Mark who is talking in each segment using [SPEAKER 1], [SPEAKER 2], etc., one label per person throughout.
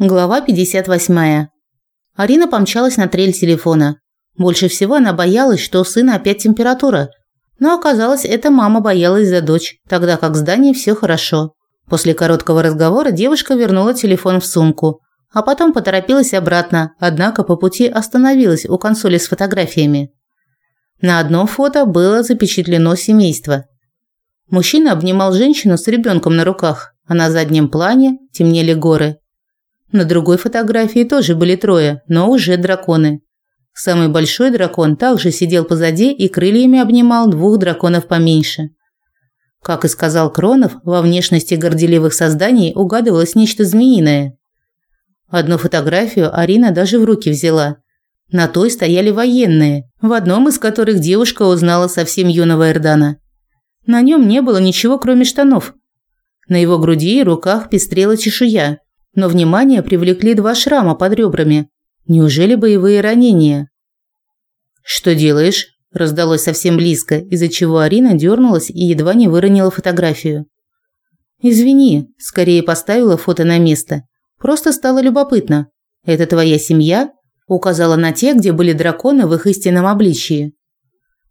[SPEAKER 1] Глава 58. Арина помчалась на трель телефона. Больше всего она боялась, что у сына опять температура. Но оказалось, это мама боялась за дочь, тогда как в здании все хорошо. После короткого разговора девушка вернула телефон в сумку, а потом поторопилась обратно, однако по пути остановилась у консоли с фотографиями. На одном фото было запечатлено семейство. Мужчина обнимал женщину с ребенком на руках, а на заднем плане темнели горы. На другой фотографии тоже были трое, но уже драконы. Самый большой дракон также сидел позади и крыльями обнимал двух драконов поменьше. Как и сказал Кронов, во внешности горделивых созданий угадывалось нечто змеиное. Одну фотографию Арина даже в руки взяла. На той стояли военные, в одном из которых девушка узнала совсем юного Эрдана. На нем не было ничего, кроме штанов. На его груди и руках пестрела чешуя, но внимание привлекли два шрама под ребрами. Неужели боевые ранения? «Что делаешь?» – раздалось совсем близко, из-за чего Арина дернулась и едва не выронила фотографию. «Извини», – скорее поставила фото на место. «Просто стало любопытно. Это твоя семья?» – указала на те, где были драконы в их истинном обличии.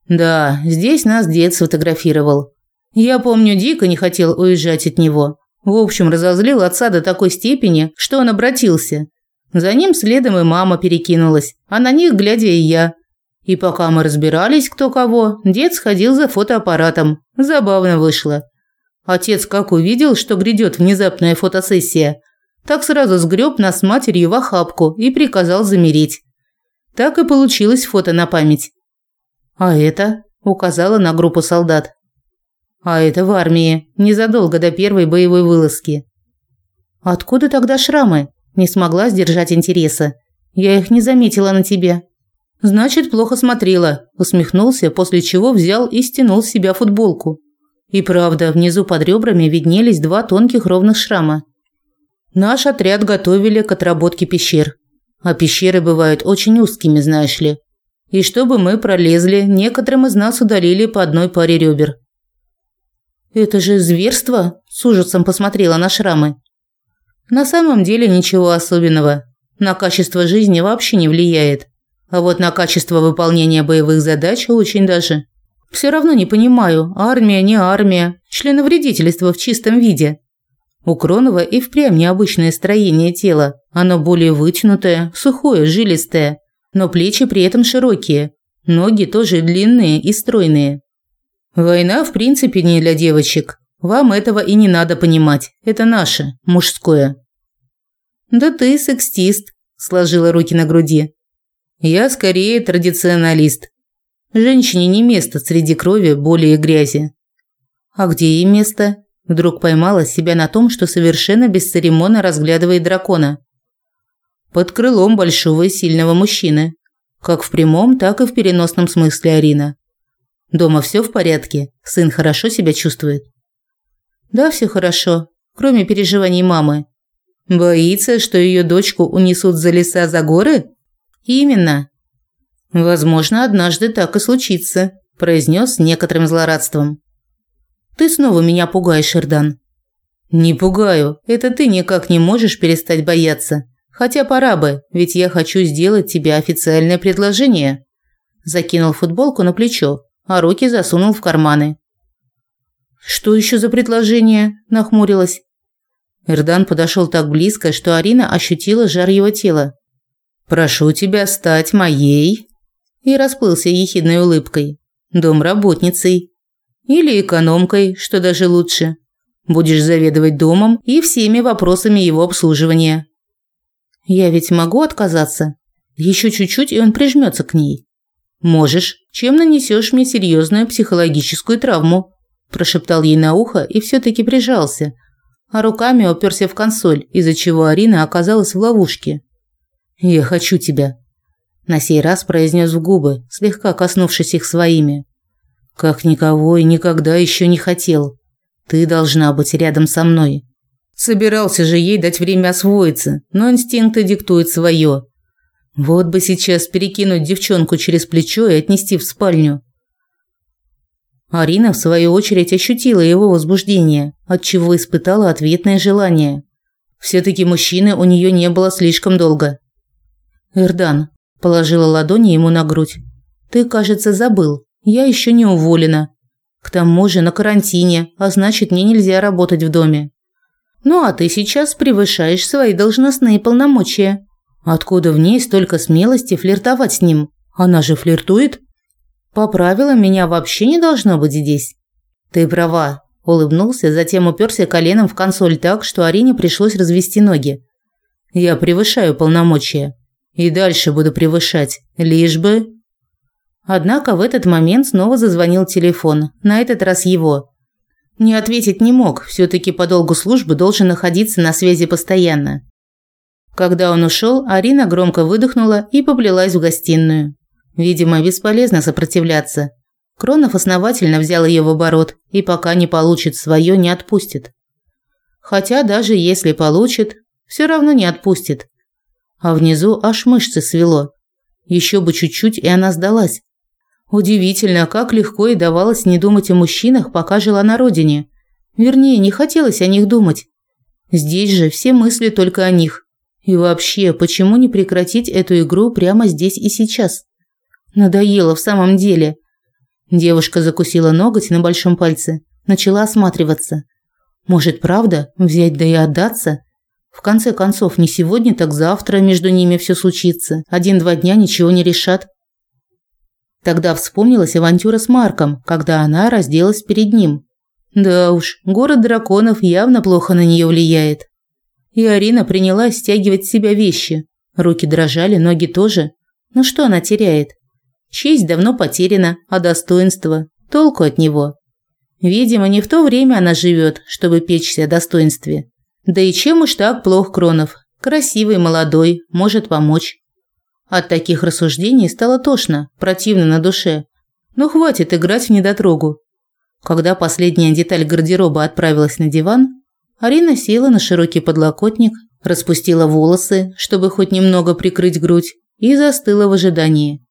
[SPEAKER 1] «Да, здесь нас дед сфотографировал. Я помню, дико не хотел уезжать от него. В общем, разозлил отца до такой степени, что он обратился. За ним следом и мама перекинулась, а на них глядя и я. И пока мы разбирались, кто кого, дед сходил за фотоаппаратом. Забавно вышло. Отец как увидел, что грядет внезапная фотосессия, так сразу сгреб нас с матерью в охапку и приказал замереть. Так и получилось фото на память. «А это?» – указала на группу солдат. А это в армии, незадолго до первой боевой вылазки. Откуда тогда шрамы? Не смогла сдержать интереса. Я их не заметила на тебе. Значит, плохо смотрела, усмехнулся, после чего взял и стянул с себя футболку. И правда, внизу под ребрами виднелись два тонких ровных шрама. Наш отряд готовили к отработке пещер. А пещеры бывают очень узкими, знаешь ли. И чтобы мы пролезли, некоторым из нас удалили по одной паре ребер. Это же зверство, с ужасом посмотрела на шрамы. На самом деле ничего особенного. На качество жизни вообще не влияет. А вот на качество выполнения боевых задач очень даже. Все равно не понимаю, армия не армия, членовредительство в чистом виде. У Кронова и впрямь необычное строение тела. Оно более вытянутое, сухое, жилистое, но плечи при этом широкие. Ноги тоже длинные и стройные. Война, в принципе, не для девочек. Вам этого и не надо понимать. Это наше, мужское. Да ты секстист, сложила руки на груди. Я скорее традиционалист. Женщине не место среди крови, боли и грязи. А где ей место? Вдруг поймала себя на том, что совершенно бесцеремонно разглядывает дракона. Под крылом большого и сильного мужчины. Как в прямом, так и в переносном смысле Арина. Дома все в порядке? Сын хорошо себя чувствует? Да, все хорошо, кроме переживаний мамы. Боится, что ее дочку унесут за леса за горы? Именно. Возможно, однажды так и случится, произнес с некоторым злорадством. Ты снова меня пугаешь, Эрдан. Не пугаю, это ты никак не можешь перестать бояться. Хотя пора бы, ведь я хочу сделать тебе официальное предложение. Закинул футболку на плечо, а руки засунул в карманы. «Что еще за предложение?» – нахмурилась. Эрдан подошел так близко, что Арина ощутила жар его тела. «Прошу тебя стать моей...» И расплылся ехидной улыбкой. «Домработницей. Или экономкой, что даже лучше. Будешь заведовать домом и всеми вопросами его обслуживания». «Я ведь могу отказаться? Еще чуть-чуть, и он прижмется к ней». «Можешь, чем нанесешь мне серьезную психологическую травму», – прошептал ей на ухо и все-таки прижался, а руками оперся в консоль, из-за чего Арина оказалась в ловушке. «Я хочу тебя», – на сей раз произнес в губы, слегка коснувшись их своими. «Как никого и никогда еще не хотел. Ты должна быть рядом со мной». Собирался же ей дать время освоиться, но инстинкты диктуют свое. Вот бы сейчас перекинуть девчонку через плечо и отнести в спальню. Арина, в свою очередь, ощутила его возбуждение, от чего испытала ответное желание. Все-таки мужчины у нее не было слишком долго. Эрдан положила ладони ему на грудь. Ты, кажется, забыл. Я еще не уволена. К тому же на карантине, а значит, мне нельзя работать в доме. Ну а ты сейчас превышаешь свои должностные полномочия. Откуда в ней столько смелости флиртовать с ним? Она же флиртует. По правилам меня вообще не должно быть здесь. Ты права, улыбнулся, затем уперся коленом в консоль так, что Арине пришлось развести ноги. Я превышаю полномочия и дальше буду превышать, лишь бы Однако в этот момент снова зазвонил телефон, на этот раз его. Не ответить не мог, все таки по долгу службы должен находиться на связи постоянно. Когда он ушел, Арина громко выдохнула и поплелась в гостиную. Видимо, бесполезно сопротивляться. Кронов основательно взял ее в оборот и пока не получит свое, не отпустит. Хотя даже если получит, все равно не отпустит. А внизу аж мышцы свело. Еще бы чуть-чуть, и она сдалась. Удивительно, как легко и давалось не думать о мужчинах, пока жила на родине. Вернее, не хотелось о них думать. Здесь же все мысли только о них. И вообще, почему не прекратить эту игру прямо здесь и сейчас? Надоело в самом деле. Девушка закусила ноготь на большом пальце, начала осматриваться. Может, правда, взять да и отдаться? В конце концов, не сегодня, так завтра между ними все случится. Один-два дня ничего не решат. Тогда вспомнилась авантюра с Марком, когда она разделась перед ним. Да уж, город драконов явно плохо на нее влияет. И Арина принялась стягивать с себя вещи. Руки дрожали, ноги тоже. Ну что она теряет? Честь давно потеряна, а достоинство толку от него. Видимо, не в то время она живет, чтобы печься о достоинстве. Да и чем уж так плох Кронов? Красивый, молодой, может помочь. От таких рассуждений стало тошно, противно на душе. Ну хватит играть в недотрогу. Когда последняя деталь гардероба отправилась на диван, Арина села на широкий подлокотник, распустила волосы, чтобы хоть немного прикрыть грудь, и застыла в ожидании.